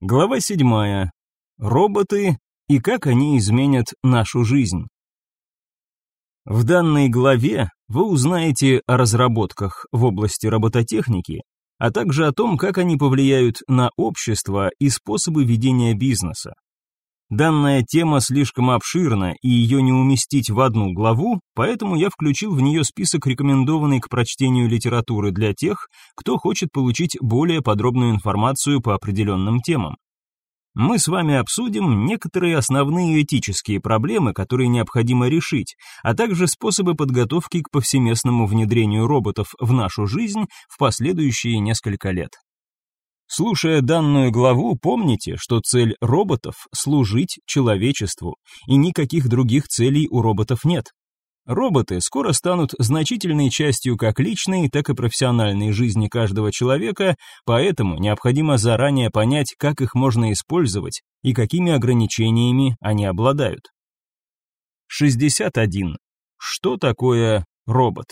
Глава 7. Роботы и как они изменят нашу жизнь. В данной главе вы узнаете о разработках в области робототехники, а также о том, как они повлияют на общество и способы ведения бизнеса. Данная тема слишком обширна, и ее не уместить в одну главу, поэтому я включил в нее список рекомендованной к прочтению литературы для тех, кто хочет получить более подробную информацию по определенным темам. Мы с вами обсудим некоторые основные этические проблемы, которые необходимо решить, а также способы подготовки к повсеместному внедрению роботов в нашу жизнь в последующие несколько лет. Слушая данную главу, помните, что цель роботов – служить человечеству, и никаких других целей у роботов нет. Роботы скоро станут значительной частью как личной, так и профессиональной жизни каждого человека, поэтому необходимо заранее понять, как их можно использовать и какими ограничениями они обладают. 61. Что такое робот?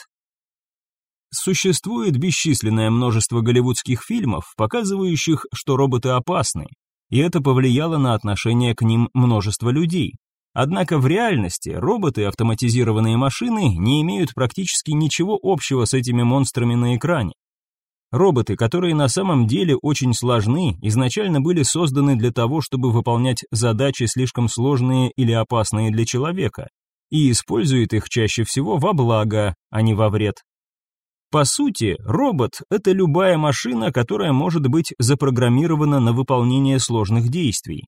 Существует бесчисленное множество голливудских фильмов, показывающих, что роботы опасны, и это повлияло на отношение к ним множества людей. Однако в реальности роботы и автоматизированные машины не имеют практически ничего общего с этими монстрами на экране. Роботы, которые на самом деле очень сложны, изначально были созданы для того, чтобы выполнять задачи слишком сложные или опасные для человека, и используют их чаще всего во благо, а не во вред. По сути, робот – это любая машина, которая может быть запрограммирована на выполнение сложных действий.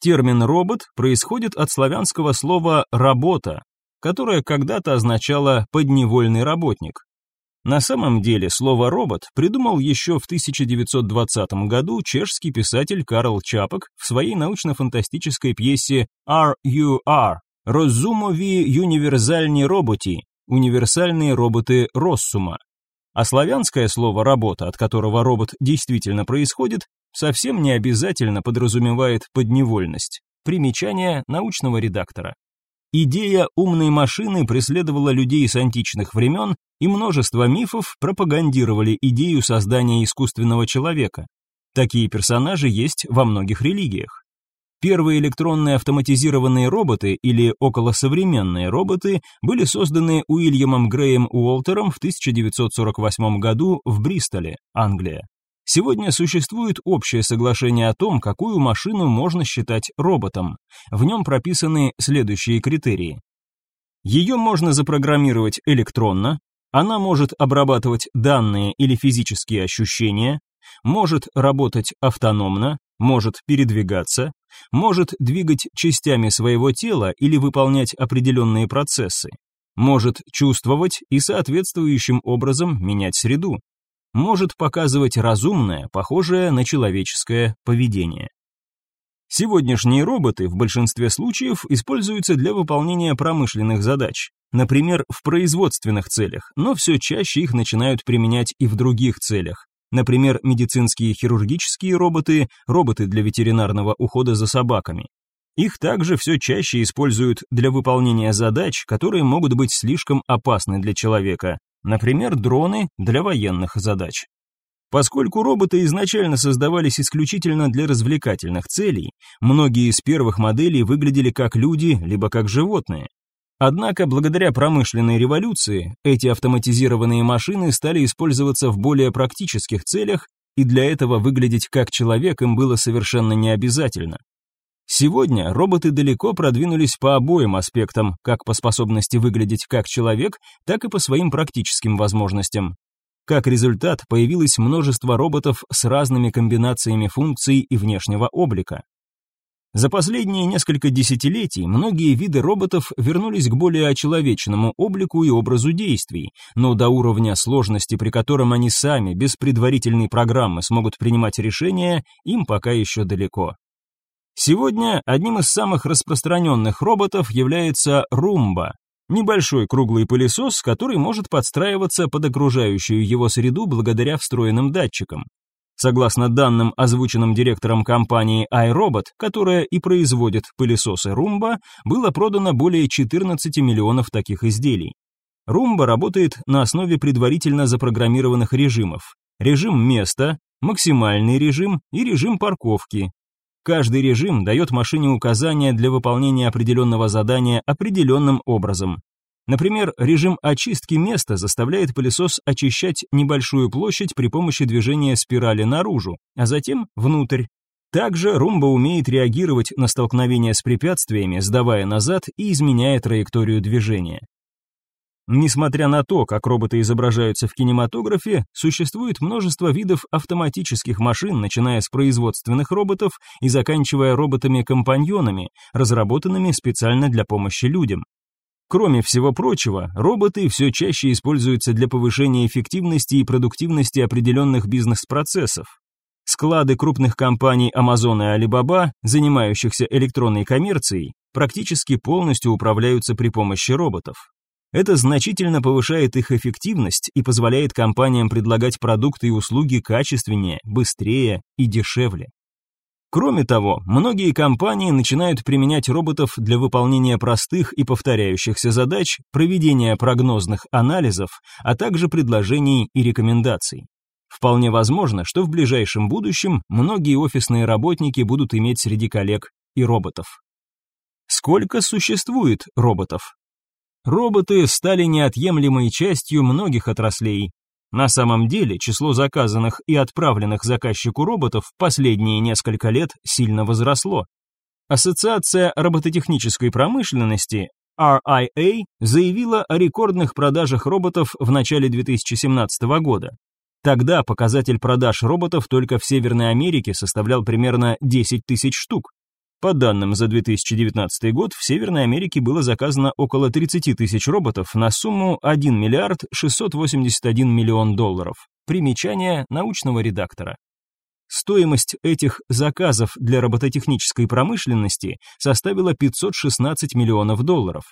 Термин «робот» происходит от славянского слова «работа», которое когда-то означало «подневольный работник». На самом деле слово «робот» придумал еще в 1920 году чешский писатель Карл Чапок в своей научно-фантастической пьесе RUR – «Розумові универсальні роботи» – «Универсальные роботы Россума», а славянское слово «работа», от которого робот действительно происходит, совсем не обязательно подразумевает подневольность. Примечание научного редактора. Идея умной машины преследовала людей с античных времен, и множество мифов пропагандировали идею создания искусственного человека. Такие персонажи есть во многих религиях. Первые электронные автоматизированные роботы или околосовременные роботы были созданы Уильямом Греем Уолтером в 1948 году в Бристоле, Англия. Сегодня существует общее соглашение о том, какую машину можно считать роботом. В нем прописаны следующие критерии. Ее можно запрограммировать электронно, она может обрабатывать данные или физические ощущения, может работать автономно, может передвигаться, может двигать частями своего тела или выполнять определенные процессы, может чувствовать и соответствующим образом менять среду, может показывать разумное, похожее на человеческое поведение. Сегодняшние роботы в большинстве случаев используются для выполнения промышленных задач, например, в производственных целях, но все чаще их начинают применять и в других целях, Например, медицинские хирургические роботы, роботы для ветеринарного ухода за собаками. Их также все чаще используют для выполнения задач, которые могут быть слишком опасны для человека, например, дроны для военных задач. Поскольку роботы изначально создавались исключительно для развлекательных целей, многие из первых моделей выглядели как люди, либо как животные. Однако, благодаря промышленной революции, эти автоматизированные машины стали использоваться в более практических целях, и для этого выглядеть как человек им было совершенно не обязательно. Сегодня роботы далеко продвинулись по обоим аспектам, как по способности выглядеть как человек, так и по своим практическим возможностям. Как результат, появилось множество роботов с разными комбинациями функций и внешнего облика. За последние несколько десятилетий многие виды роботов вернулись к более очеловеченному облику и образу действий, но до уровня сложности, при котором они сами, без предварительной программы, смогут принимать решения, им пока еще далеко. Сегодня одним из самых распространенных роботов является Румба, небольшой круглый пылесос, который может подстраиваться под окружающую его среду благодаря встроенным датчикам. Согласно данным, озвученным директором компании iRobot, которая и производит пылесосы Roomba, было продано более 14 миллионов таких изделий. Roomba работает на основе предварительно запрограммированных режимов. Режим места, максимальный режим и режим парковки. Каждый режим дает машине указания для выполнения определенного задания определенным образом. Например, режим очистки места заставляет пылесос очищать небольшую площадь при помощи движения спирали наружу, а затем внутрь. Также румба умеет реагировать на столкновения с препятствиями, сдавая назад и изменяя траекторию движения. Несмотря на то, как роботы изображаются в кинематографе, существует множество видов автоматических машин, начиная с производственных роботов и заканчивая роботами-компаньонами, разработанными специально для помощи людям. Кроме всего прочего, роботы все чаще используются для повышения эффективности и продуктивности определенных бизнес-процессов. Склады крупных компаний Amazon и Alibaba, занимающихся электронной коммерцией, практически полностью управляются при помощи роботов. Это значительно повышает их эффективность и позволяет компаниям предлагать продукты и услуги качественнее, быстрее и дешевле. Кроме того, многие компании начинают применять роботов для выполнения простых и повторяющихся задач, проведения прогнозных анализов, а также предложений и рекомендаций. Вполне возможно, что в ближайшем будущем многие офисные работники будут иметь среди коллег и роботов. Сколько существует роботов? Роботы стали неотъемлемой частью многих отраслей, на самом деле, число заказанных и отправленных заказчику роботов в последние несколько лет сильно возросло. Ассоциация робототехнической промышленности RIA заявила о рекордных продажах роботов в начале 2017 года. Тогда показатель продаж роботов только в Северной Америке составлял примерно 10 тысяч штук. По данным за 2019 год, в Северной Америке было заказано около 30 тысяч роботов на сумму 1 миллиард 681 миллион долларов. Примечание научного редактора. Стоимость этих заказов для робототехнической промышленности составила 516 миллионов долларов.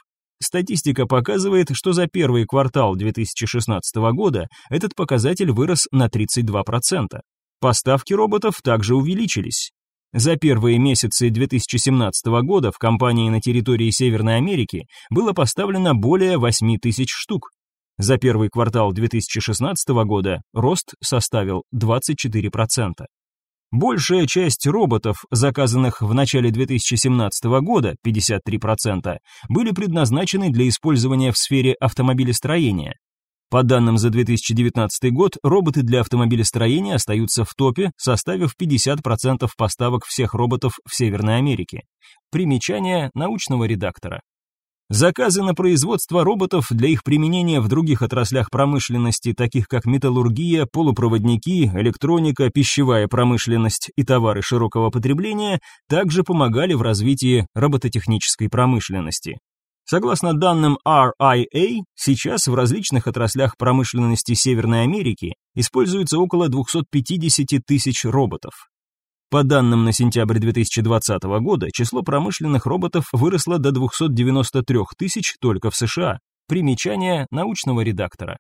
Статистика показывает, что за первый квартал 2016 года этот показатель вырос на 32%. Поставки роботов также увеличились. За первые месяцы 2017 года в компании на территории Северной Америки было поставлено более 8 тысяч штук. За первый квартал 2016 года рост составил 24%. Большая часть роботов, заказанных в начале 2017 года, 53%, были предназначены для использования в сфере автомобилестроения. По данным за 2019 год, роботы для автомобилестроения остаются в топе, составив 50% поставок всех роботов в Северной Америке. Примечание научного редактора. Заказы на производство роботов для их применения в других отраслях промышленности, таких как металлургия, полупроводники, электроника, пищевая промышленность и товары широкого потребления, также помогали в развитии робототехнической промышленности. Согласно данным RIA, сейчас в различных отраслях промышленности Северной Америки используется около 250 тысяч роботов. По данным на сентябрь 2020 года, число промышленных роботов выросло до 293 тысяч только в США. Примечание научного редактора.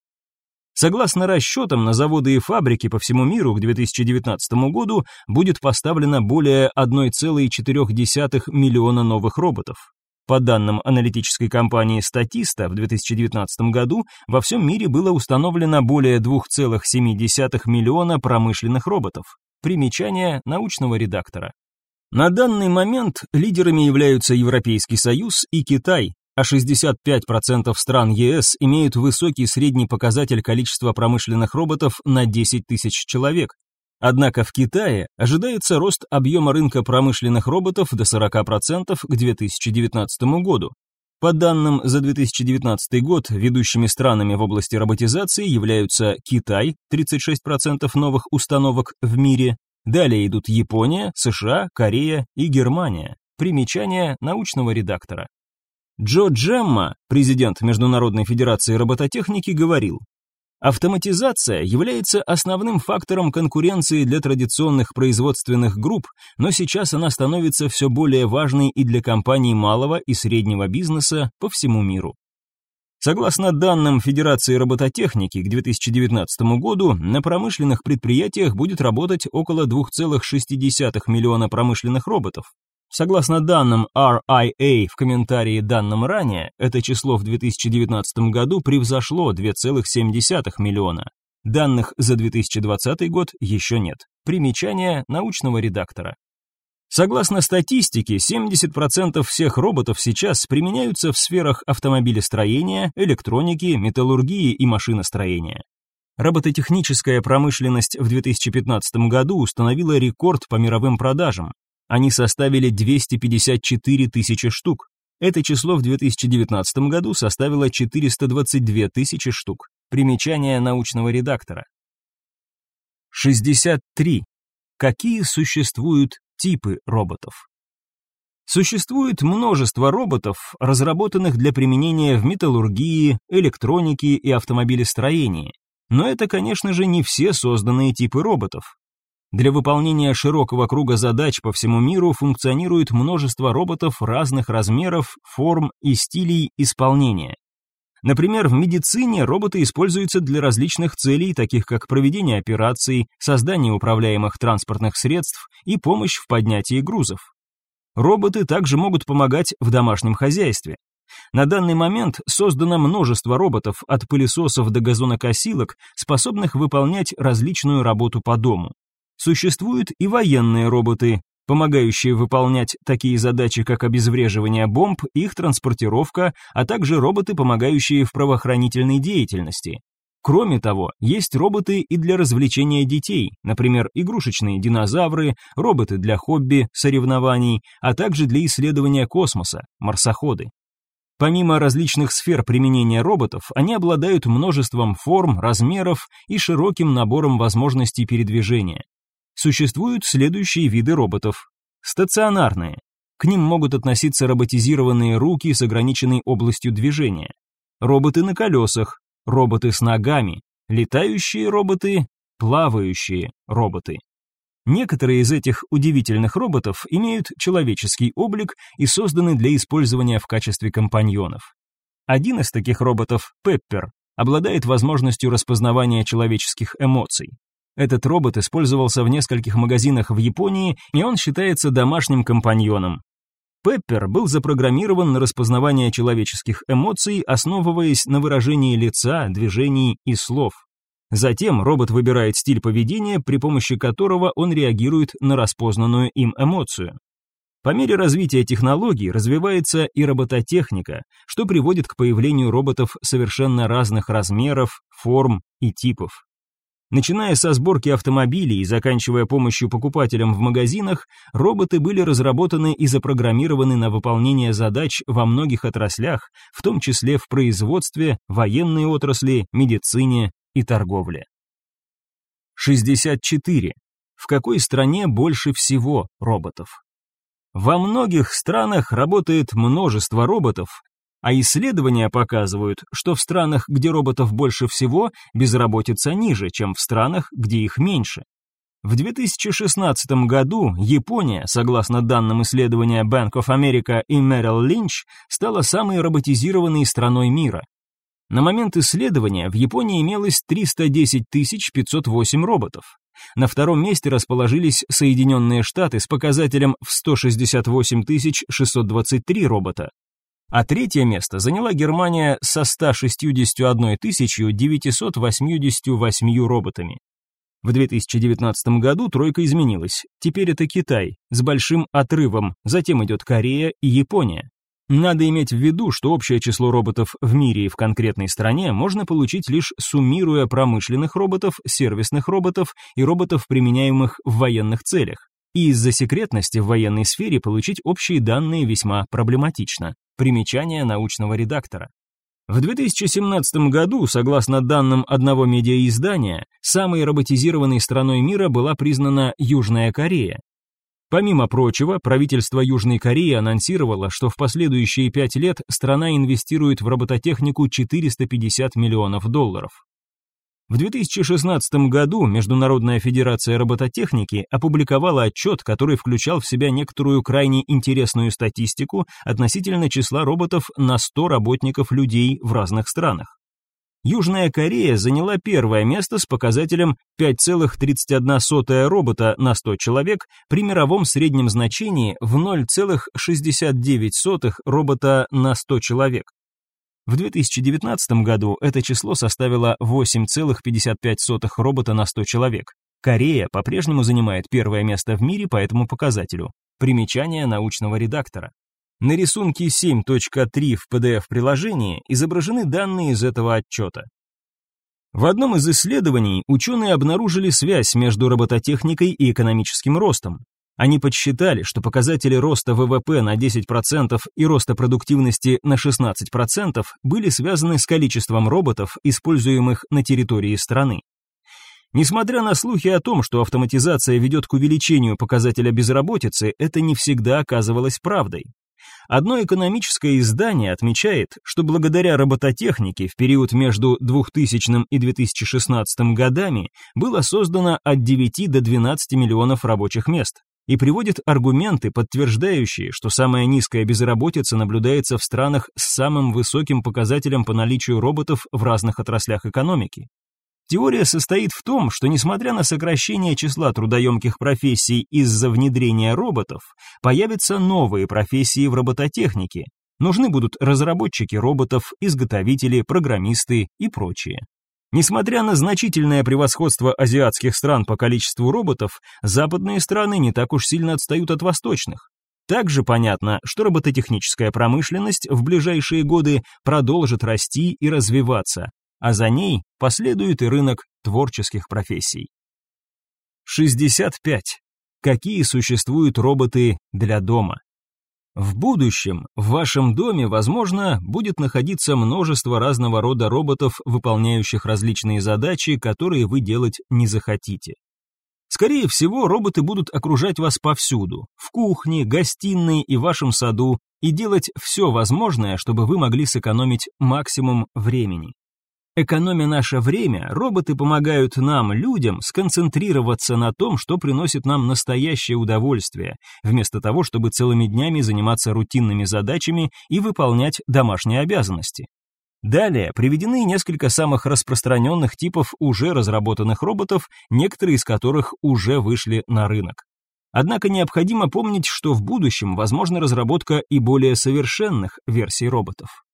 Согласно расчетам, на заводы и фабрики по всему миру к 2019 году будет поставлено более 1,4 миллиона новых роботов. По данным аналитической компании Statista, в 2019 году во всем мире было установлено более 2,7 миллиона промышленных роботов. Примечание научного редактора. На данный момент лидерами являются Европейский Союз и Китай, а 65% стран ЕС имеют высокий средний показатель количества промышленных роботов на 10 тысяч человек, Однако в Китае ожидается рост объема рынка промышленных роботов до 40% к 2019 году. По данным за 2019 год, ведущими странами в области роботизации являются Китай, 36% новых установок в мире, далее идут Япония, США, Корея и Германия. Примечание научного редактора. Джо Джемма, президент Международной федерации робототехники, говорил, Автоматизация является основным фактором конкуренции для традиционных производственных групп, но сейчас она становится все более важной и для компаний малого и среднего бизнеса по всему миру. Согласно данным Федерации робототехники, к 2019 году на промышленных предприятиях будет работать около 2,6 миллиона промышленных роботов. Согласно данным RIA в комментарии данным ранее, это число в 2019 году превзошло 2,7 миллиона. Данных за 2020 год еще нет. Примечание научного редактора. Согласно статистике, 70% всех роботов сейчас применяются в сферах автомобилестроения, электроники, металлургии и машиностроения. Робототехническая промышленность в 2015 году установила рекорд по мировым продажам. Они составили 254 тысячи штук. Это число в 2019 году составило 422 тысячи штук. Примечание научного редактора. 63. Какие существуют типы роботов? Существует множество роботов, разработанных для применения в металлургии, электронике и автомобилестроении. Но это, конечно же, не все созданные типы роботов. Для выполнения широкого круга задач по всему миру функционирует множество роботов разных размеров, форм и стилей исполнения. Например, в медицине роботы используются для различных целей, таких как проведение операций, создание управляемых транспортных средств и помощь в поднятии грузов. Роботы также могут помогать в домашнем хозяйстве. На данный момент создано множество роботов от пылесосов до газонокосилок, способных выполнять различную работу по дому. Существуют и военные роботы, помогающие выполнять такие задачи, как обезвреживание бомб, их транспортировка, а также роботы, помогающие в правоохранительной деятельности. Кроме того, есть роботы и для развлечения детей, например, игрушечные динозавры, роботы для хобби, соревнований, а также для исследования космоса, марсоходы. Помимо различных сфер применения роботов, они обладают множеством форм, размеров и широким набором возможностей передвижения. Существуют следующие виды роботов. Стационарные. К ним могут относиться роботизированные руки с ограниченной областью движения. Роботы на колесах, роботы с ногами, летающие роботы, плавающие роботы. Некоторые из этих удивительных роботов имеют человеческий облик и созданы для использования в качестве компаньонов. Один из таких роботов, Пеппер, обладает возможностью распознавания человеческих эмоций. Этот робот использовался в нескольких магазинах в Японии, и он считается домашним компаньоном. Пеппер был запрограммирован на распознавание человеческих эмоций, основываясь на выражении лица, движений и слов. Затем робот выбирает стиль поведения, при помощи которого он реагирует на распознанную им эмоцию. По мере развития технологий развивается и робототехника, что приводит к появлению роботов совершенно разных размеров, форм и типов. Начиная со сборки автомобилей и заканчивая помощью покупателям в магазинах, роботы были разработаны и запрограммированы на выполнение задач во многих отраслях, в том числе в производстве, военной отрасли, медицине и торговле. 64. В какой стране больше всего роботов? Во многих странах работает множество роботов, а исследования показывают, что в странах, где роботов больше всего, безработица ниже, чем в странах, где их меньше. В 2016 году Япония, согласно данным исследования Bank of America и Merrill Lynch, стала самой роботизированной страной мира. На момент исследования в Японии имелось 310 508 роботов. На втором месте расположились Соединенные Штаты с показателем в 168 623 робота. А третье место заняла Германия со 161 988 роботами. В 2019 году тройка изменилась. Теперь это Китай с большим отрывом, затем идет Корея и Япония. Надо иметь в виду, что общее число роботов в мире и в конкретной стране можно получить лишь суммируя промышленных роботов, сервисных роботов и роботов, применяемых в военных целях. И из-за секретности в военной сфере получить общие данные весьма проблематично. Примечание научного редактора. В 2017 году, согласно данным одного медиаиздания, самой роботизированной страной мира была признана Южная Корея, Помимо прочего, правительство Южной Кореи анонсировало, что в последующие пять лет страна инвестирует в робототехнику 450 миллионов долларов. В 2016 году Международная федерация робототехники опубликовала отчет, который включал в себя некоторую крайне интересную статистику относительно числа роботов на 100 работников людей в разных странах. Южная Корея заняла первое место с показателем 5,31 робота на 100 человек при мировом среднем значении в 0,69 робота на 100 человек. В 2019 году это число составило 8,55 робота на 100 человек. Корея по-прежнему занимает первое место в мире по этому показателю. Примечание научного редактора. На рисунке 7.3 в PDF-приложении изображены данные из этого отчета. В одном из исследований ученые обнаружили связь между робототехникой и экономическим ростом. Они подсчитали, что показатели роста ВВП на 10% и роста продуктивности на 16% были связаны с количеством роботов, используемых на территории страны. Несмотря на слухи о том, что автоматизация ведет к увеличению показателя безработицы, это не всегда оказывалось правдой. Одно экономическое издание отмечает, что благодаря робототехнике в период между 2000 и 2016 годами было создано от 9 до 12 миллионов рабочих мест и приводит аргументы, подтверждающие, что самая низкая безработица наблюдается в странах с самым высоким показателем по наличию роботов в разных отраслях экономики. Теория состоит в том, что несмотря на сокращение числа трудоемких профессий из-за внедрения роботов, появятся новые профессии в робототехнике. Нужны будут разработчики роботов, изготовители, программисты и прочее. Несмотря на значительное превосходство азиатских стран по количеству роботов, западные страны не так уж сильно отстают от восточных. Также понятно, что робототехническая промышленность в ближайшие годы продолжит расти и развиваться, а за ней последует и рынок творческих профессий. 65. Какие существуют роботы для дома? В будущем в вашем доме, возможно, будет находиться множество разного рода роботов, выполняющих различные задачи, которые вы делать не захотите. Скорее всего, роботы будут окружать вас повсюду, в кухне, гостиной и вашем саду, и делать все возможное, чтобы вы могли сэкономить максимум времени. Экономя наше время, роботы помогают нам, людям, сконцентрироваться на том, что приносит нам настоящее удовольствие, вместо того, чтобы целыми днями заниматься рутинными задачами и выполнять домашние обязанности. Далее приведены несколько самых распространенных типов уже разработанных роботов, некоторые из которых уже вышли на рынок. Однако необходимо помнить, что в будущем возможна разработка и более совершенных версий роботов.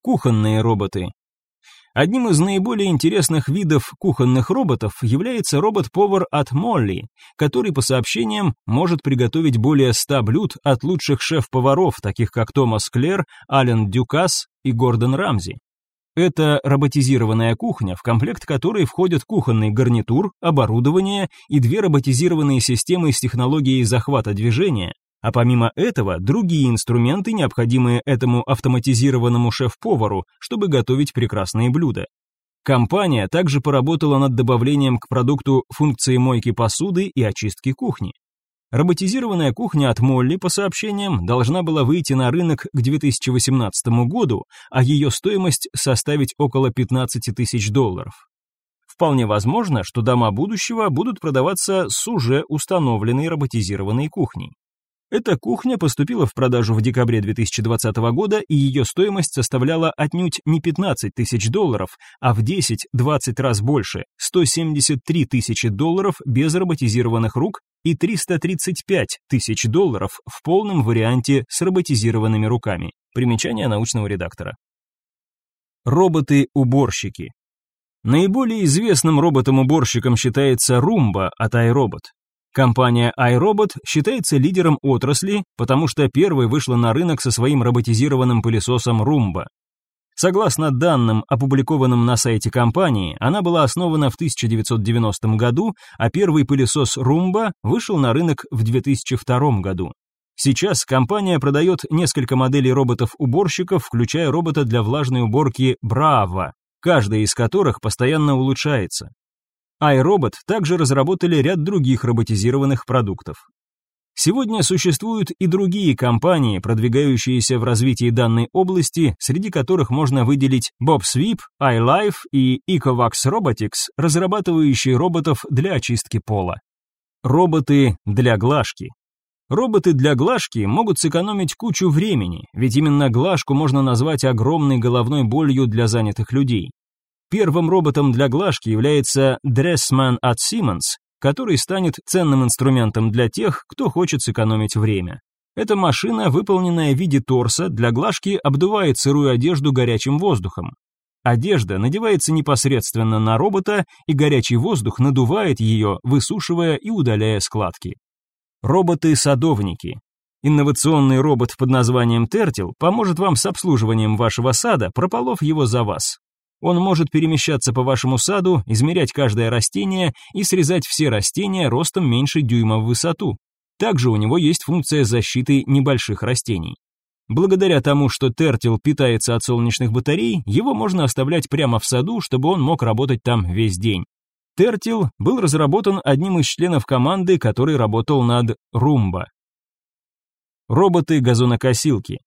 Кухонные роботы Одним из наиболее интересных видов кухонных роботов является робот-повар от Молли, который, по сообщениям, может приготовить более 100 блюд от лучших шеф-поваров, таких как Томас Клер, Ален Дюкас и Гордон Рамзи. Это роботизированная кухня, в комплект которой входят кухонный гарнитур, оборудование и две роботизированные системы с технологией захвата движения, а помимо этого, другие инструменты, необходимые этому автоматизированному шеф-повару, чтобы готовить прекрасные блюда. Компания также поработала над добавлением к продукту функции мойки посуды и очистки кухни. Роботизированная кухня от Молли, по сообщениям, должна была выйти на рынок к 2018 году, а ее стоимость составить около 15 тысяч долларов. Вполне возможно, что дома будущего будут продаваться с уже установленной роботизированной кухней. Эта кухня поступила в продажу в декабре 2020 года, и ее стоимость составляла отнюдь не 15 тысяч долларов, а в 10-20 раз больше – 173 тысячи долларов без роботизированных рук и 335 тысяч долларов в полном варианте с роботизированными руками. Примечание научного редактора. Роботы-уборщики. Наиболее известным роботом-уборщиком считается Roomba от iRobot. Компания iRobot считается лидером отрасли, потому что первой вышла на рынок со своим роботизированным пылесосом Roomba. Согласно данным, опубликованным на сайте компании, она была основана в 1990 году, а первый пылесос Roomba вышел на рынок в 2002 году. Сейчас компания продает несколько моделей роботов-уборщиков, включая робота для влажной уборки Bravo, каждая из которых постоянно улучшается iRobot также разработали ряд других роботизированных продуктов. Сегодня существуют и другие компании, продвигающиеся в развитии данной области, среди которых можно выделить BobSweep, iLife и Ecovax Robotics, разрабатывающие роботов для очистки пола. Роботы для глажки. Роботы для глажки могут сэкономить кучу времени, ведь именно глажку можно назвать огромной головной болью для занятых людей. Первым роботом для глажки является Dressman от Siemens, который станет ценным инструментом для тех, кто хочет сэкономить время. Эта машина, выполненная в виде торса, для глажки обдувает сырую одежду горячим воздухом. Одежда надевается непосредственно на робота, и горячий воздух надувает ее, высушивая и удаляя складки. Роботы-садовники. Инновационный робот под названием Тертил поможет вам с обслуживанием вашего сада, прополов его за вас. Он может перемещаться по вашему саду, измерять каждое растение и срезать все растения ростом меньше дюйма в высоту. Также у него есть функция защиты небольших растений. Благодаря тому, что Тертил питается от солнечных батарей, его можно оставлять прямо в саду, чтобы он мог работать там весь день. Тертил был разработан одним из членов команды, который работал над Румба. Роботы-газонокосилки.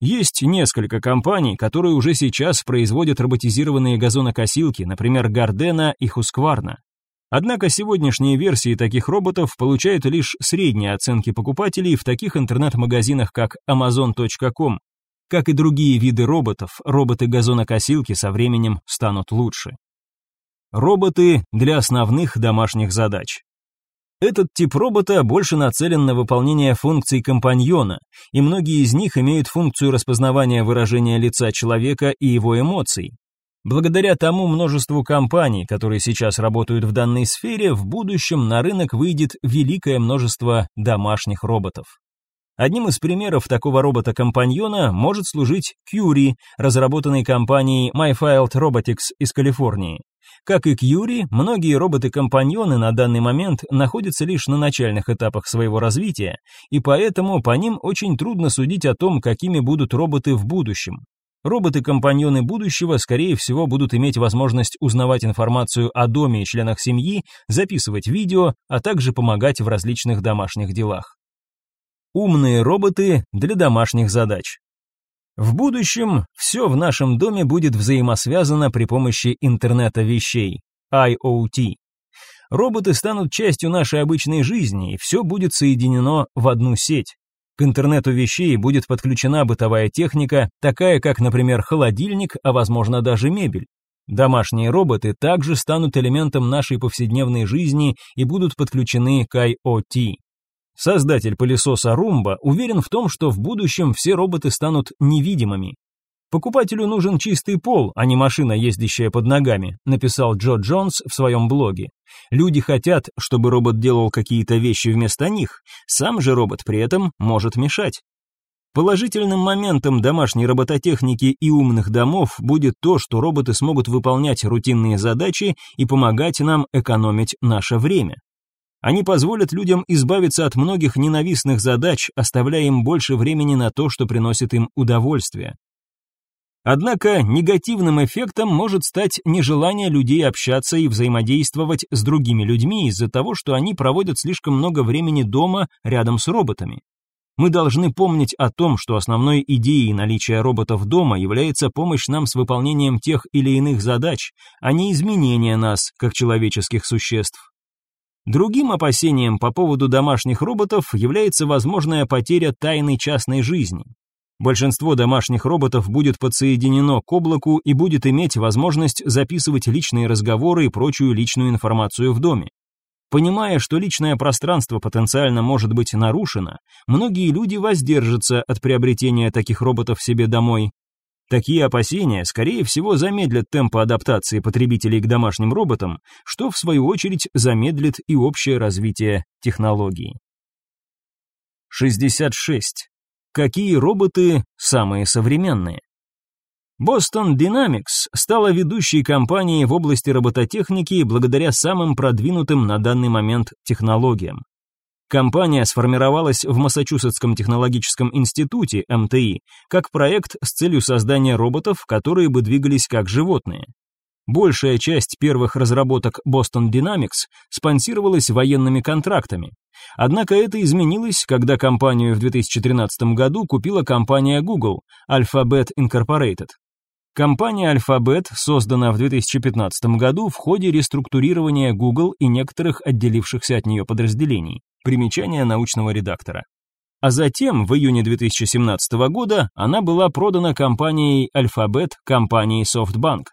Есть несколько компаний, которые уже сейчас производят роботизированные газонокосилки, например, Гардена и Хускварна. Однако сегодняшние версии таких роботов получают лишь средние оценки покупателей в таких интернет-магазинах, как Amazon.com. Как и другие виды роботов, роботы-газонокосилки со временем станут лучше. Роботы для основных домашних задач. Этот тип робота больше нацелен на выполнение функций компаньона, и многие из них имеют функцию распознавания выражения лица человека и его эмоций. Благодаря тому множеству компаний, которые сейчас работают в данной сфере, в будущем на рынок выйдет великое множество домашних роботов. Одним из примеров такого робота-компаньона может служить Curie, разработанный компанией MyFiled Robotics из Калифорнии. Как и Кьюри, многие роботы-компаньоны на данный момент находятся лишь на начальных этапах своего развития, и поэтому по ним очень трудно судить о том, какими будут роботы в будущем. Роботы-компаньоны будущего, скорее всего, будут иметь возможность узнавать информацию о доме и членах семьи, записывать видео, а также помогать в различных домашних делах. Умные роботы для домашних задач. В будущем все в нашем доме будет взаимосвязано при помощи интернета вещей, IoT. Роботы станут частью нашей обычной жизни, и все будет соединено в одну сеть. К интернету вещей будет подключена бытовая техника, такая как, например, холодильник, а возможно даже мебель. Домашние роботы также станут элементом нашей повседневной жизни и будут подключены к IoT. Создатель пылесоса Roomba уверен в том, что в будущем все роботы станут невидимыми. Покупателю нужен чистый пол, а не машина, ездящая под ногами, написал Джо Джонс в своем блоге. Люди хотят, чтобы робот делал какие-то вещи вместо них, сам же робот при этом может мешать. Положительным моментом домашней робототехники и умных домов будет то, что роботы смогут выполнять рутинные задачи и помогать нам экономить наше время. Они позволят людям избавиться от многих ненавистных задач, оставляя им больше времени на то, что приносит им удовольствие. Однако негативным эффектом может стать нежелание людей общаться и взаимодействовать с другими людьми из-за того, что они проводят слишком много времени дома рядом с роботами. Мы должны помнить о том, что основной идеей наличия роботов дома является помощь нам с выполнением тех или иных задач, а не изменение нас, как человеческих существ. Другим опасением по поводу домашних роботов является возможная потеря тайны частной жизни. Большинство домашних роботов будет подсоединено к облаку и будет иметь возможность записывать личные разговоры и прочую личную информацию в доме. Понимая, что личное пространство потенциально может быть нарушено, многие люди воздержатся от приобретения таких роботов себе домой, Такие опасения, скорее всего, замедлят темпы адаптации потребителей к домашним роботам, что, в свою очередь, замедлит и общее развитие технологий. 66. Какие роботы самые современные? Boston Dynamics стала ведущей компанией в области робототехники благодаря самым продвинутым на данный момент технологиям. Компания сформировалась в Массачусетском технологическом институте МТИ как проект с целью создания роботов, которые бы двигались как животные. Большая часть первых разработок Boston Dynamics спонсировалась военными контрактами. Однако это изменилось, когда компанию в 2013 году купила компания Google, Alphabet Incorporated. Компания Alphabet создана в 2015 году в ходе реструктурирования Google и некоторых отделившихся от нее подразделений. Примечание научного редактора. А затем, в июне 2017 года, она была продана компанией Alphabet компанией SoftBank.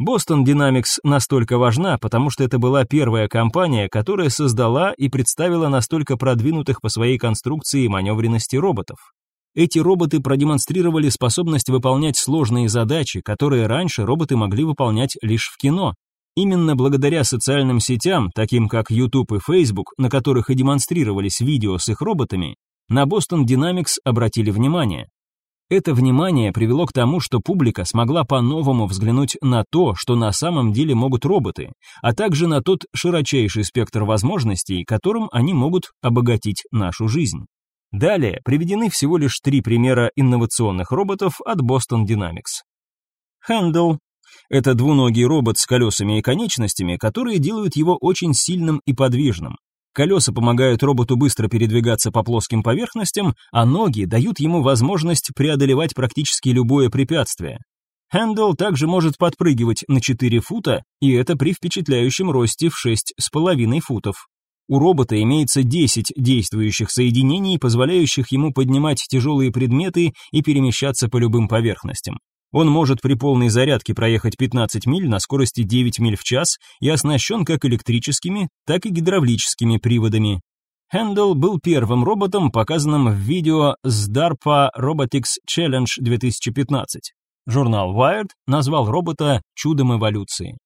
Boston Dynamics настолько важна, потому что это была первая компания, которая создала и представила настолько продвинутых по своей конструкции и маневренности роботов. Эти роботы продемонстрировали способность выполнять сложные задачи, которые раньше роботы могли выполнять лишь в кино. Именно благодаря социальным сетям, таким как YouTube и Facebook, на которых и демонстрировались видео с их роботами, на Boston Dynamics обратили внимание. Это внимание привело к тому, что публика смогла по-новому взглянуть на то, что на самом деле могут роботы, а также на тот широчайший спектр возможностей, которым они могут обогатить нашу жизнь. Далее приведены всего лишь три примера инновационных роботов от Boston Dynamics. Handle – это двуногий робот с колесами и конечностями, которые делают его очень сильным и подвижным. Колеса помогают роботу быстро передвигаться по плоским поверхностям, а ноги дают ему возможность преодолевать практически любое препятствие. Хэндл также может подпрыгивать на 4 фута, и это при впечатляющем росте в 6,5 футов. У робота имеется 10 действующих соединений, позволяющих ему поднимать тяжелые предметы и перемещаться по любым поверхностям. Он может при полной зарядке проехать 15 миль на скорости 9 миль в час и оснащен как электрическими, так и гидравлическими приводами. Хэндл был первым роботом, показанным в видео с DARPA Robotics Challenge 2015. Журнал Wired назвал робота чудом эволюции.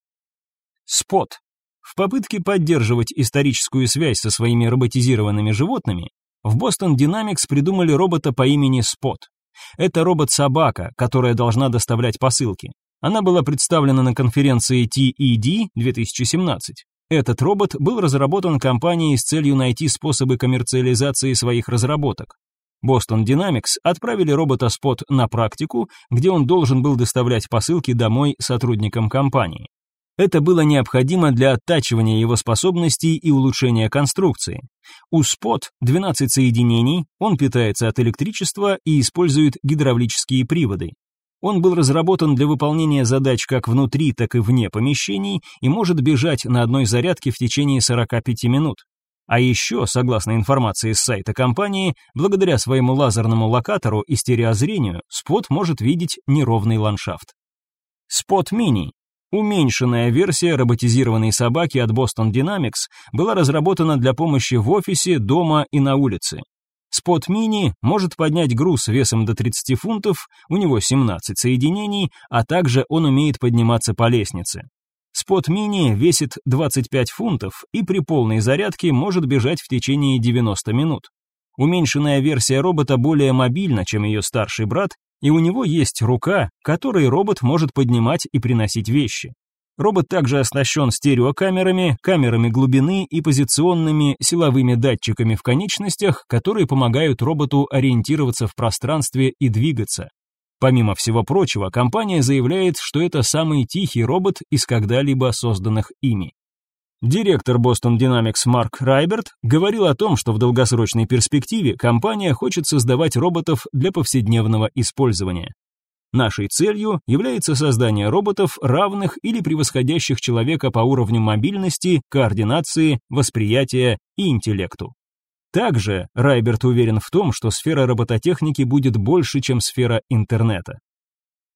Спот. В попытке поддерживать историческую связь со своими роботизированными животными, в Boston Dynamics придумали робота по имени Спот. Это робот-собака, которая должна доставлять посылки. Она была представлена на конференции TED 2017. Этот робот был разработан компанией с целью найти способы коммерциализации своих разработок. Boston Dynamics отправили робота Spot на практику, где он должен был доставлять посылки домой сотрудникам компании. Это было необходимо для оттачивания его способностей и улучшения конструкции. У спот 12 соединений, он питается от электричества и использует гидравлические приводы. Он был разработан для выполнения задач как внутри, так и вне помещений и может бежать на одной зарядке в течение 45 минут. А еще, согласно информации с сайта компании, благодаря своему лазерному локатору и стереозрению, спот может видеть неровный ландшафт. Спот Мини Уменьшенная версия роботизированной собаки от Boston Dynamics была разработана для помощи в офисе, дома и на улице. Спот Мини может поднять груз весом до 30 фунтов, у него 17 соединений, а также он умеет подниматься по лестнице. Спот Мини весит 25 фунтов и при полной зарядке может бежать в течение 90 минут. Уменьшенная версия робота более мобильна, чем ее старший брат, и у него есть рука, которой робот может поднимать и приносить вещи. Робот также оснащен стереокамерами, камерами глубины и позиционными силовыми датчиками в конечностях, которые помогают роботу ориентироваться в пространстве и двигаться. Помимо всего прочего, компания заявляет, что это самый тихий робот из когда-либо созданных ими. Директор Boston Dynamics Марк Райберт говорил о том, что в долгосрочной перспективе компания хочет создавать роботов для повседневного использования. Нашей целью является создание роботов, равных или превосходящих человека по уровню мобильности, координации, восприятия и интеллекту. Также Райберт уверен в том, что сфера робототехники будет больше, чем сфера интернета.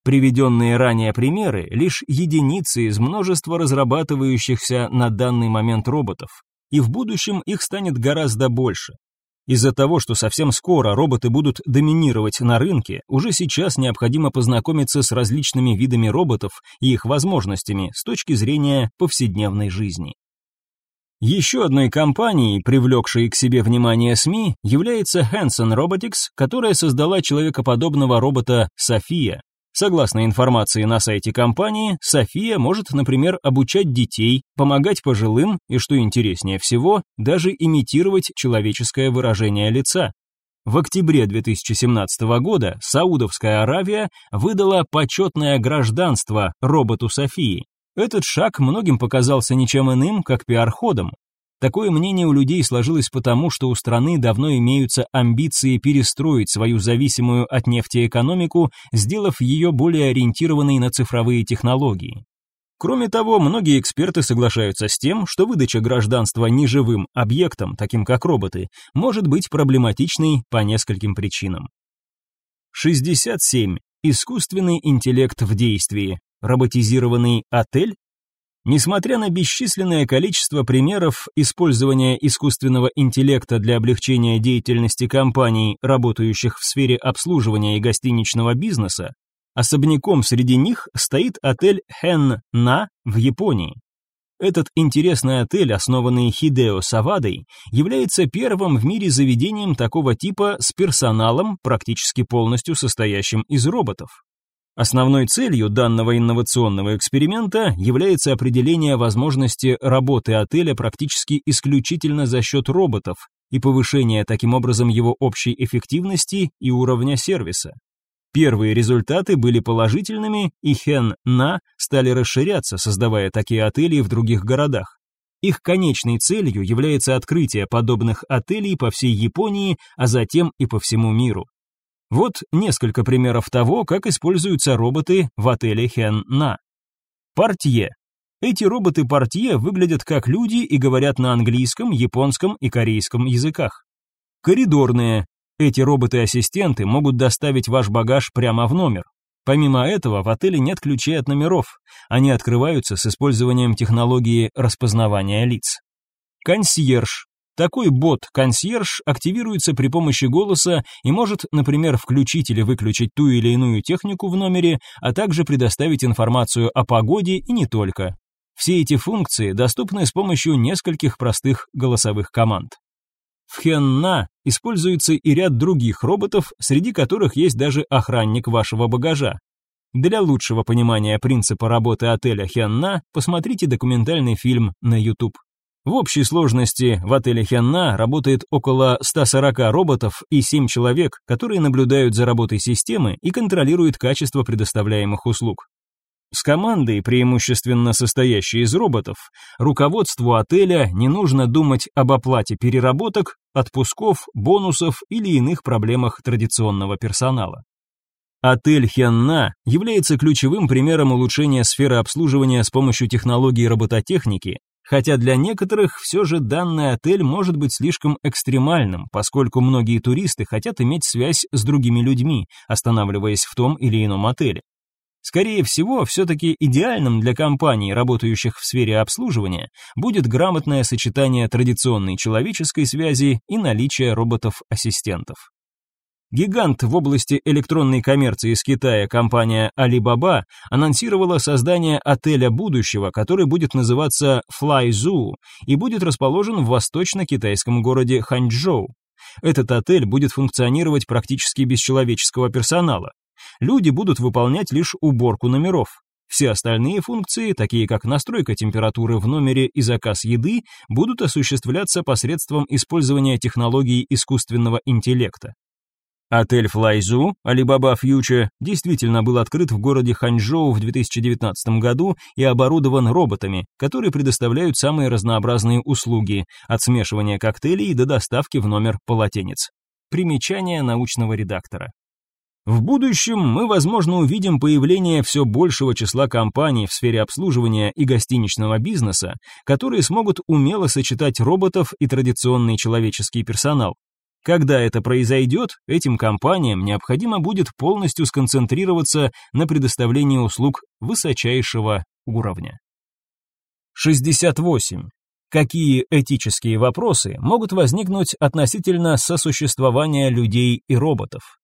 Приведенные ранее примеры – лишь единицы из множества разрабатывающихся на данный момент роботов, и в будущем их станет гораздо больше. Из-за того, что совсем скоро роботы будут доминировать на рынке, уже сейчас необходимо познакомиться с различными видами роботов и их возможностями с точки зрения повседневной жизни. Еще одной компанией, привлекшей к себе внимание СМИ, является Hanson Robotics, которая создала человекоподобного робота София. Согласно информации на сайте компании, София может, например, обучать детей, помогать пожилым и, что интереснее всего, даже имитировать человеческое выражение лица. В октябре 2017 года Саудовская Аравия выдала почетное гражданство роботу Софии. Этот шаг многим показался ничем иным, как пиар-ходом. Такое мнение у людей сложилось потому, что у страны давно имеются амбиции перестроить свою зависимую от нефти экономику, сделав ее более ориентированной на цифровые технологии. Кроме того, многие эксперты соглашаются с тем, что выдача гражданства неживым объектам, таким как роботы, может быть проблематичной по нескольким причинам. 67. Искусственный интеллект в действии. Роботизированный отель Несмотря на бесчисленное количество примеров использования искусственного интеллекта для облегчения деятельности компаний, работающих в сфере обслуживания и гостиничного бизнеса, особняком среди них стоит отель Хэн На в Японии. Этот интересный отель, основанный Хидео Савадой, является первым в мире заведением такого типа с персоналом, практически полностью состоящим из роботов. Основной целью данного инновационного эксперимента является определение возможности работы отеля практически исключительно за счет роботов и повышение таким образом его общей эффективности и уровня сервиса. Первые результаты были положительными, и Хен-На стали расширяться, создавая такие отели в других городах. Их конечной целью является открытие подобных отелей по всей Японии, а затем и по всему миру. Вот несколько примеров того, как используются роботы в отеле Хен-На. Портье. Эти роботы-портье выглядят как люди и говорят на английском, японском и корейском языках. Коридорные. Эти роботы-ассистенты могут доставить ваш багаж прямо в номер. Помимо этого, в отеле нет ключей от номеров. Они открываются с использованием технологии распознавания лиц. Консьерж. Такой бот-консьерж активируется при помощи голоса и может, например, включить или выключить ту или иную технику в номере, а также предоставить информацию о погоде и не только. Все эти функции доступны с помощью нескольких простых голосовых команд. В Хенна используется и ряд других роботов, среди которых есть даже охранник вашего багажа. Для лучшего понимания принципа работы отеля Хенна посмотрите документальный фильм на YouTube. В общей сложности в отеле Хенна работает около 140 роботов и 7 человек, которые наблюдают за работой системы и контролируют качество предоставляемых услуг. С командой, преимущественно состоящей из роботов, руководству отеля не нужно думать об оплате переработок, отпусков, бонусов или иных проблемах традиционного персонала. Отель Хенна является ключевым примером улучшения сферы обслуживания с помощью технологий робототехники, хотя для некоторых все же данный отель может быть слишком экстремальным, поскольку многие туристы хотят иметь связь с другими людьми, останавливаясь в том или ином отеле. Скорее всего, все-таки идеальным для компаний, работающих в сфере обслуживания, будет грамотное сочетание традиционной человеческой связи и наличия роботов-ассистентов. Гигант в области электронной коммерции из Китая компания Alibaba анонсировала создание отеля будущего, который будет называться FlyZoo и будет расположен в восточно-китайском городе Ханчжоу. Этот отель будет функционировать практически без человеческого персонала. Люди будут выполнять лишь уборку номеров. Все остальные функции, такие как настройка температуры в номере и заказ еды, будут осуществляться посредством использования технологий искусственного интеллекта. Отель Флайзу, Alibaba Future, действительно был открыт в городе Ханчжоу в 2019 году и оборудован роботами, которые предоставляют самые разнообразные услуги, от смешивания коктейлей до доставки в номер полотенец. Примечание научного редактора. В будущем мы, возможно, увидим появление все большего числа компаний в сфере обслуживания и гостиничного бизнеса, которые смогут умело сочетать роботов и традиционный человеческий персонал. Когда это произойдет, этим компаниям необходимо будет полностью сконцентрироваться на предоставлении услуг высочайшего уровня. 68. Какие этические вопросы могут возникнуть относительно сосуществования людей и роботов?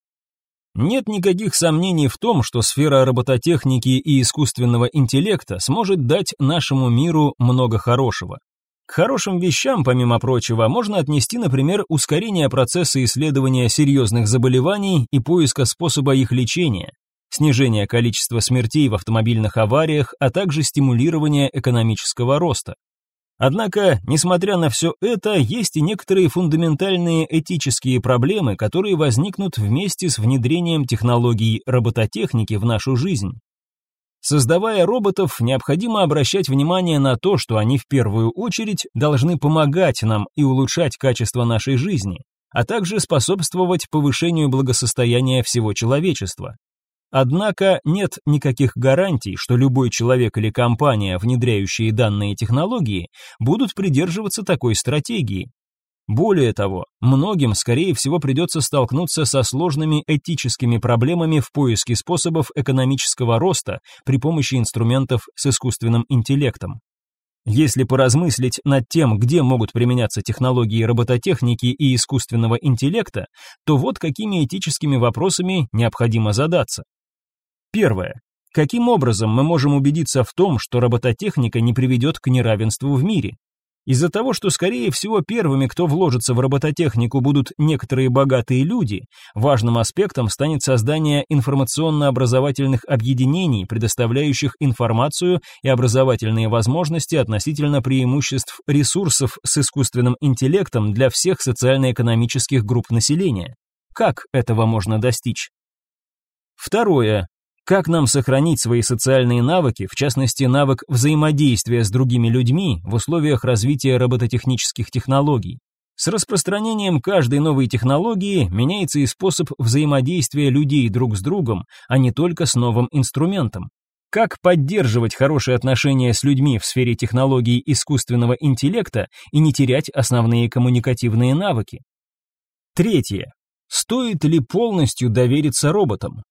Нет никаких сомнений в том, что сфера робототехники и искусственного интеллекта сможет дать нашему миру много хорошего. К хорошим вещам, помимо прочего, можно отнести, например, ускорение процесса исследования серьезных заболеваний и поиска способа их лечения, снижение количества смертей в автомобильных авариях, а также стимулирование экономического роста. Однако, несмотря на все это, есть и некоторые фундаментальные этические проблемы, которые возникнут вместе с внедрением технологий робототехники в нашу жизнь. Создавая роботов, необходимо обращать внимание на то, что они в первую очередь должны помогать нам и улучшать качество нашей жизни, а также способствовать повышению благосостояния всего человечества. Однако нет никаких гарантий, что любой человек или компания, внедряющие данные технологии, будут придерживаться такой стратегии. Более того, многим, скорее всего, придется столкнуться со сложными этическими проблемами в поиске способов экономического роста при помощи инструментов с искусственным интеллектом. Если поразмыслить над тем, где могут применяться технологии робототехники и искусственного интеллекта, то вот какими этическими вопросами необходимо задаться. Первое. Каким образом мы можем убедиться в том, что робототехника не приведет к неравенству в мире? Из-за того, что, скорее всего, первыми, кто вложится в робототехнику, будут некоторые богатые люди, важным аспектом станет создание информационно-образовательных объединений, предоставляющих информацию и образовательные возможности относительно преимуществ ресурсов с искусственным интеллектом для всех социально-экономических групп населения. Как этого можно достичь? Второе. Как нам сохранить свои социальные навыки, в частности, навык взаимодействия с другими людьми в условиях развития робототехнических технологий? С распространением каждой новой технологии меняется и способ взаимодействия людей друг с другом, а не только с новым инструментом. Как поддерживать хорошие отношения с людьми в сфере технологий искусственного интеллекта и не терять основные коммуникативные навыки? Третье. Стоит ли полностью довериться роботам?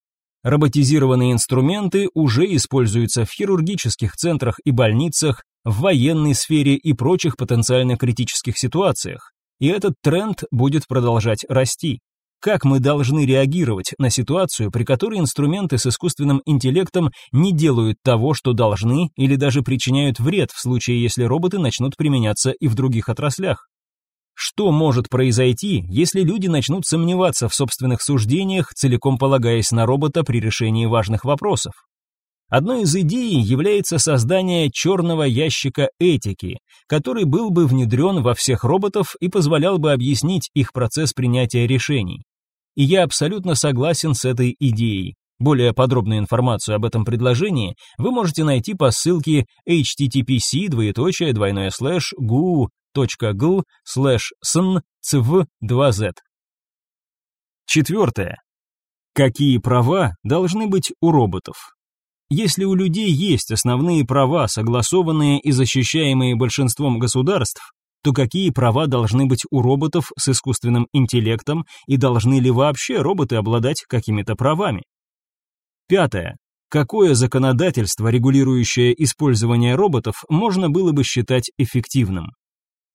Роботизированные инструменты уже используются в хирургических центрах и больницах, в военной сфере и прочих потенциально критических ситуациях. И этот тренд будет продолжать расти. Как мы должны реагировать на ситуацию, при которой инструменты с искусственным интеллектом не делают того, что должны, или даже причиняют вред в случае, если роботы начнут применяться и в других отраслях? Что может произойти, если люди начнут сомневаться в собственных суждениях, целиком полагаясь на робота при решении важных вопросов? Одной из идей является создание черного ящика этики, который был бы внедрен во всех роботов и позволял бы объяснить их процесс принятия решений. И я абсолютно согласен с этой идеей. Более подробную информацию об этом предложении вы можете найти по ссылке guu slash sn cv 2z. Четвертое. Какие права должны быть у роботов? Если у людей есть основные права, согласованные и защищаемые большинством государств, то какие права должны быть у роботов с искусственным интеллектом и должны ли вообще роботы обладать какими-то правами? Пятое. Какое законодательство, регулирующее использование роботов, можно было бы считать эффективным?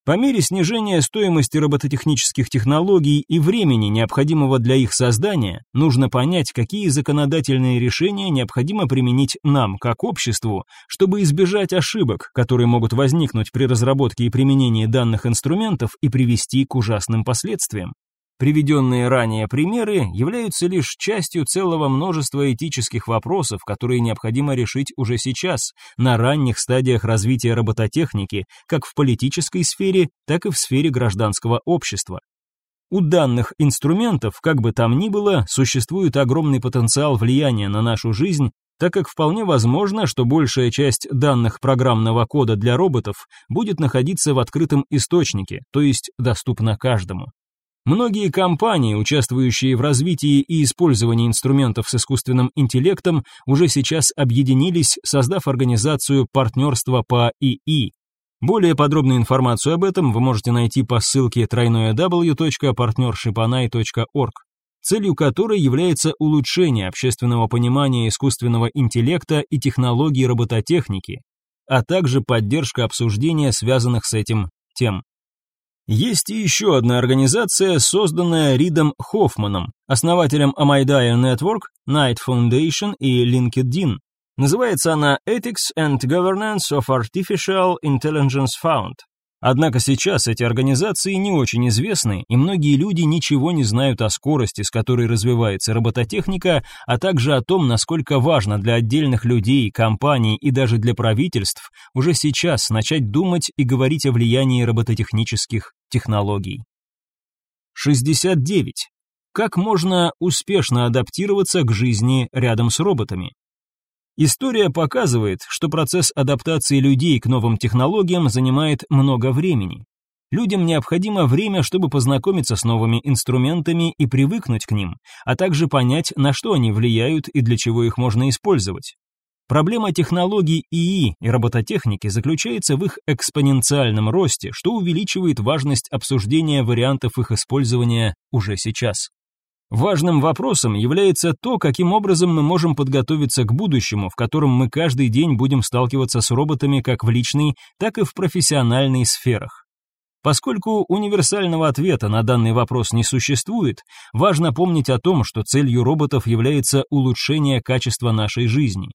По мере снижения стоимости робототехнических технологий и времени, необходимого для их создания, нужно понять, какие законодательные решения необходимо применить нам, как обществу, чтобы избежать ошибок, которые могут возникнуть при разработке и применении данных инструментов и привести к ужасным последствиям. Приведенные ранее примеры являются лишь частью целого множества этических вопросов, которые необходимо решить уже сейчас, на ранних стадиях развития робототехники, как в политической сфере, так и в сфере гражданского общества. У данных инструментов, как бы там ни было, существует огромный потенциал влияния на нашу жизнь, так как вполне возможно, что большая часть данных программного кода для роботов будет находиться в открытом источнике, то есть доступна каждому. Многие компании, участвующие в развитии и использовании инструментов с искусственным интеллектом, уже сейчас объединились, создав организацию партнерства по ИИ. Более подробную информацию об этом вы можете найти по ссылке www.partnershipanai.org, целью которой является улучшение общественного понимания искусственного интеллекта и технологий робототехники, а также поддержка обсуждения связанных с этим тем. Есть и еще одна организация, созданная Ридом Хоффманом, основателем Amidaya Network, Knight Foundation и LinkedIn. Называется она Ethics and Governance of Artificial Intelligence Fund. Однако сейчас эти организации не очень известны, и многие люди ничего не знают о скорости, с которой развивается робототехника, а также о том, насколько важно для отдельных людей, компаний и даже для правительств уже сейчас начать думать и говорить о влиянии робототехнических технологий. 69. Как можно успешно адаптироваться к жизни рядом с роботами? История показывает, что процесс адаптации людей к новым технологиям занимает много времени. Людям необходимо время, чтобы познакомиться с новыми инструментами и привыкнуть к ним, а также понять, на что они влияют и для чего их можно использовать. Проблема технологий ИИ и робототехники заключается в их экспоненциальном росте, что увеличивает важность обсуждения вариантов их использования уже сейчас. Важным вопросом является то, каким образом мы можем подготовиться к будущему, в котором мы каждый день будем сталкиваться с роботами как в личной, так и в профессиональной сферах. Поскольку универсального ответа на данный вопрос не существует, важно помнить о том, что целью роботов является улучшение качества нашей жизни.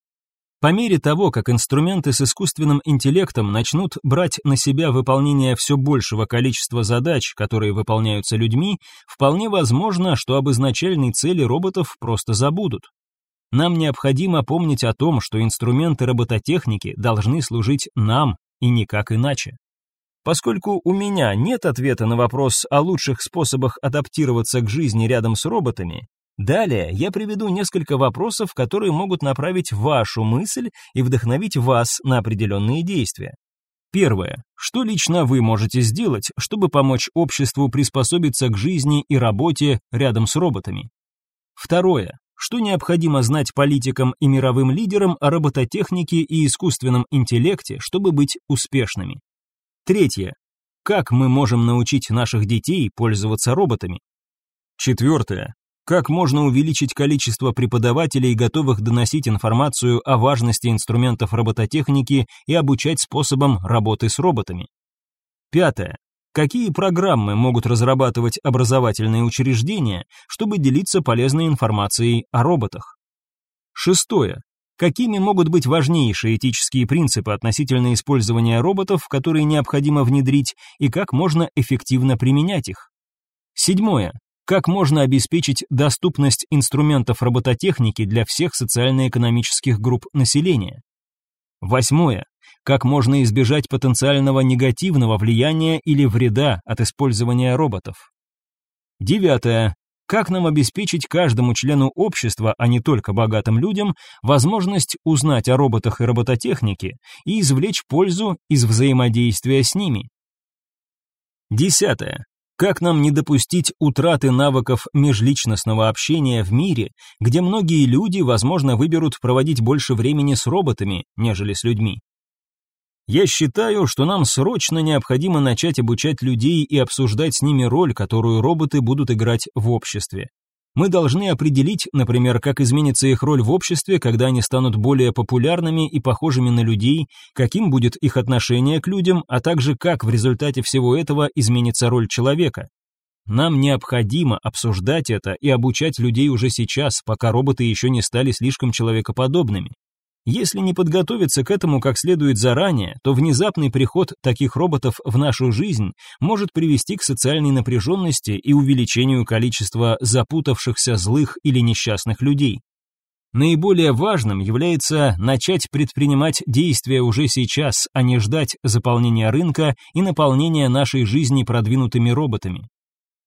По мере того, как инструменты с искусственным интеллектом начнут брать на себя выполнение все большего количества задач, которые выполняются людьми, вполне возможно, что об изначальной цели роботов просто забудут. Нам необходимо помнить о том, что инструменты робототехники должны служить нам и никак иначе. Поскольку у меня нет ответа на вопрос о лучших способах адаптироваться к жизни рядом с роботами, далее я приведу несколько вопросов, которые могут направить вашу мысль и вдохновить вас на определенные действия. Первое. Что лично вы можете сделать, чтобы помочь обществу приспособиться к жизни и работе рядом с роботами? Второе. Что необходимо знать политикам и мировым лидерам о робототехнике и искусственном интеллекте, чтобы быть успешными? Третье. Как мы можем научить наших детей пользоваться роботами? Четвертое. Как можно увеличить количество преподавателей, готовых доносить информацию о важности инструментов робототехники и обучать способам работы с роботами? Пятое. Какие программы могут разрабатывать образовательные учреждения, чтобы делиться полезной информацией о роботах? Шестое. Какими могут быть важнейшие этические принципы относительно использования роботов, которые необходимо внедрить, и как можно эффективно применять их? Седьмое. Как можно обеспечить доступность инструментов робототехники для всех социально-экономических групп населения? Восьмое. Как можно избежать потенциального негативного влияния или вреда от использования роботов? Девятое. Как нам обеспечить каждому члену общества, а не только богатым людям, возможность узнать о роботах и робототехнике и извлечь пользу из взаимодействия с ними? Десятое. Как нам не допустить утраты навыков межличностного общения в мире, где многие люди, возможно, выберут проводить больше времени с роботами, нежели с людьми? Я считаю, что нам срочно необходимо начать обучать людей и обсуждать с ними роль, которую роботы будут играть в обществе. Мы должны определить, например, как изменится их роль в обществе, когда они станут более популярными и похожими на людей, каким будет их отношение к людям, а также как в результате всего этого изменится роль человека. Нам необходимо обсуждать это и обучать людей уже сейчас, пока роботы еще не стали слишком человекоподобными. Если не подготовиться к этому как следует заранее, то внезапный приход таких роботов в нашу жизнь может привести к социальной напряженности и увеличению количества запутавшихся злых или несчастных людей. Наиболее важным является начать предпринимать действия уже сейчас, а не ждать заполнения рынка и наполнения нашей жизни продвинутыми роботами.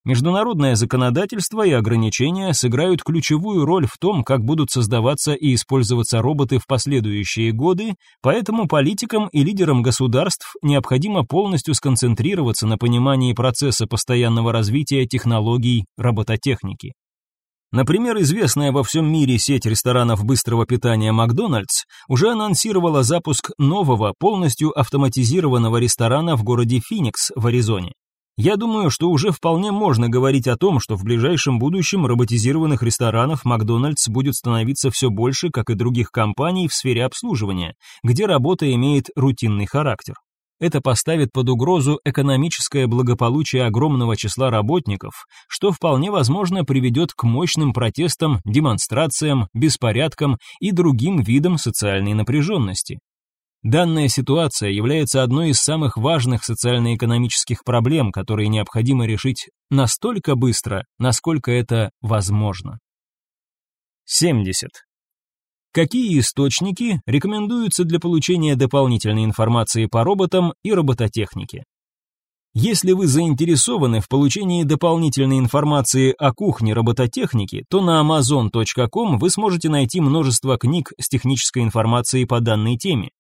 Международное законодательство и ограничения сыграют ключевую роль в том, как будут создаваться и использоваться роботы в последующие годы, поэтому политикам и лидерам государств необходимо полностью сконцентрироваться на понимании процесса постоянного развития технологий робототехники. Например, известная во всем мире сеть ресторанов быстрого питания «Макдональдс» уже анонсировала запуск нового, полностью автоматизированного ресторана в городе Финикс в Аризоне. Я думаю, что уже вполне можно говорить о том, что в ближайшем будущем роботизированных ресторанов Макдональдс будет становиться все больше, как и других компаний в сфере обслуживания, где работа имеет рутинный характер. Это поставит под угрозу экономическое благополучие огромного числа работников, что вполне возможно приведет к мощным протестам, демонстрациям, беспорядкам и другим видам социальной напряженности. Данная ситуация является одной из самых важных социально-экономических проблем, которые необходимо решить настолько быстро, насколько это возможно. 70. Какие источники рекомендуются для получения дополнительной информации по роботам и робототехнике? Если вы заинтересованы в получении дополнительной информации о кухне робототехники, то на amazon.com вы сможете найти множество книг с технической информацией по данной теме.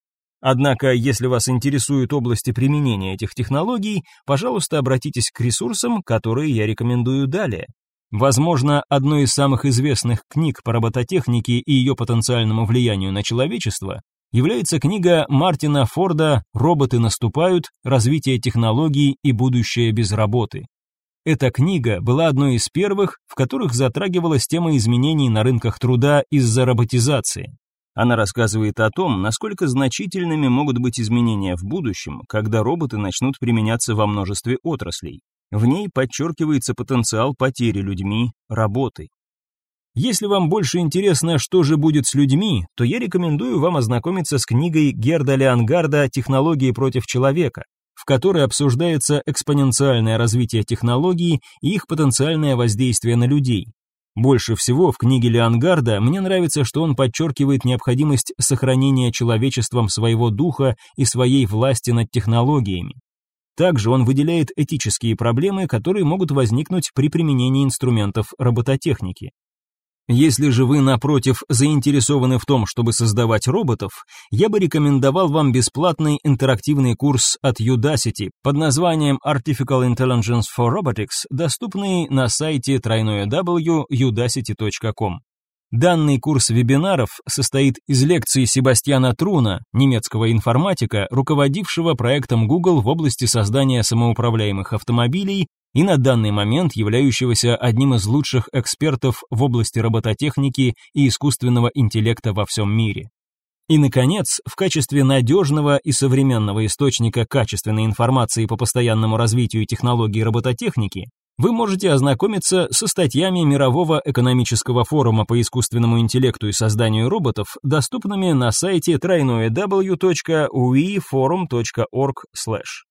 Однако, если вас интересуют области применения этих технологий, пожалуйста, обратитесь к ресурсам, которые я рекомендую далее. Возможно, одной из самых известных книг по робототехнике и ее потенциальному влиянию на человечество является книга Мартина Форда «Роботы наступают. Развитие технологий и будущее без работы». Эта книга была одной из первых, в которых затрагивалась тема изменений на рынках труда из-за роботизации. Она рассказывает о том, насколько значительными могут быть изменения в будущем, когда роботы начнут применяться во множестве отраслей. В ней подчеркивается потенциал потери людьми работы. Если вам больше интересно, что же будет с людьми, то я рекомендую вам ознакомиться с книгой Герда Леонгарда «Технологии против человека», в которой обсуждается экспоненциальное развитие технологий и их потенциальное воздействие на людей. Больше всего в книге Леонгарда мне нравится, что он подчеркивает необходимость сохранения человечеством своего духа и своей власти над технологиями. Также он выделяет этические проблемы, которые могут возникнуть при применении инструментов робототехники. Если же вы, напротив, заинтересованы в том, чтобы создавать роботов, я бы рекомендовал вам бесплатный интерактивный курс от Udacity под названием Artificial Intelligence for Robotics, доступный на сайте www.udacity.com. Данный курс вебинаров состоит из лекций Себастьяна Труна, немецкого информатика, руководившего проектом Google в области создания самоуправляемых автомобилей и на данный момент являющегося одним из лучших экспертов в области робототехники и искусственного интеллекта во всем мире. И, наконец, в качестве надежного и современного источника качественной информации по постоянному развитию технологий робототехники, вы можете ознакомиться со статьями Мирового экономического форума по искусственному интеллекту и созданию роботов, доступными на сайте www.ueforum.org/.